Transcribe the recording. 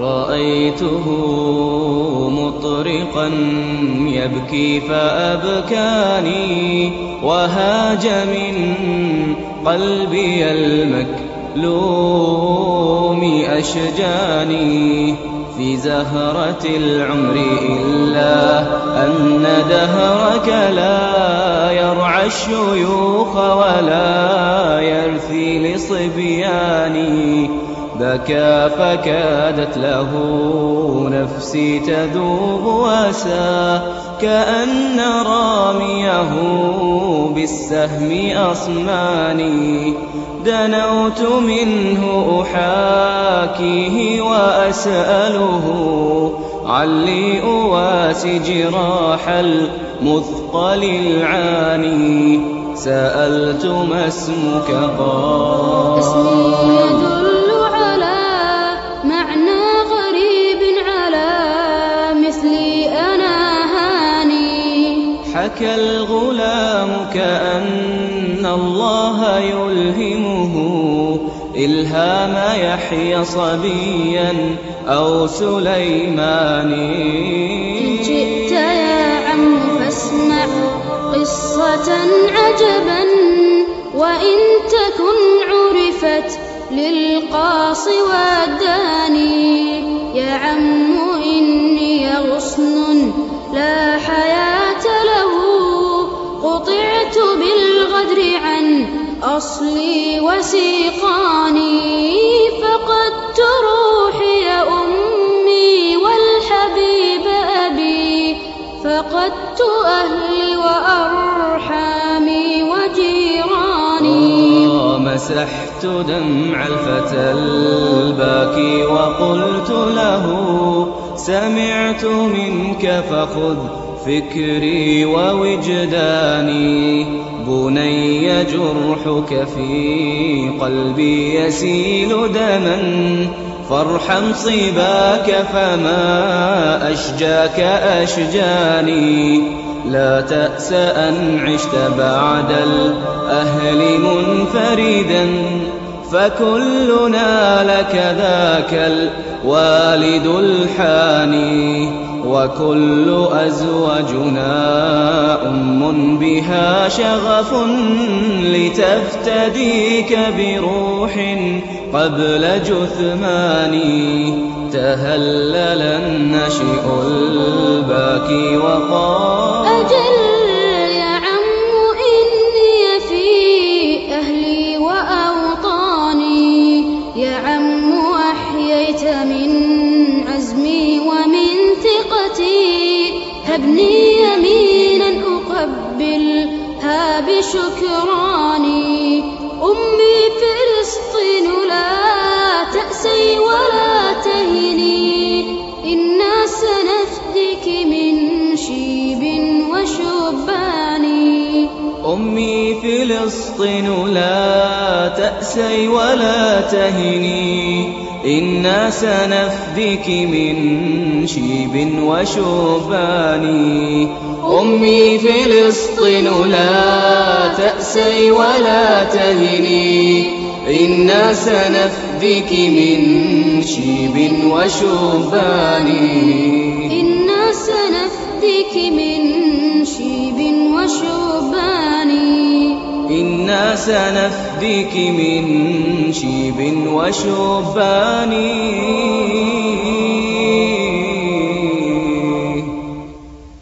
رأيته مطرقا يبكي فأبكاني وهاج من قلبي المكلوم أشجاني في زهرة العمر إلا أن دهرك لا يرعى الشيوخ ولا يرثي لصبياني. بكى فكادت له نفسي تذوب وسى كأن راميه بالسهم أصماني. دنوت منه أحاكيه وأسأله علي أواسي جراح المثقل العاني. سألت ما اسمك؟ قال حكى الغلام كأن الله يلهمه. إلهام يحيى صبيا أو سليمان إن جئت يا عم فاسمع قصة عجبا وإن تكن عرفت للقاص والداني يا عم قطعت بالغدر عن أصلي وسيقاني فقدت روحي أمي والحبيب أبي فقدت أهلي وأرحامي وجيراني. مسحت دمع الفتى الباكي وقلت له سمعت منك فخذ فكري ووجداني بني جرحك في قلبي يسيل دما فارحم صباك فما أشجاك أشجاني لا تأس أن عشت بعد الأهل منفردا فكلنا لك ذاك الوالد الحاني وكل أزواجنا أم بها شغف لتفتديك بروح قبل جثماني تهلل النشئ الباكي وقال أجل بشكراني أمي فلسطين لا تأسي ولا تهني. إنا سنفدك من شيب وشبان. أمي فلسطين لا تأسي ولا تهني. إنا سنفدك من شيب وشبان أمي فلسطين لا تأسي ولا تهني. إنا سنفدك من شيب وشبان إنا سنفدك من شيب وشبان إنا سنفدك من شيب وشبان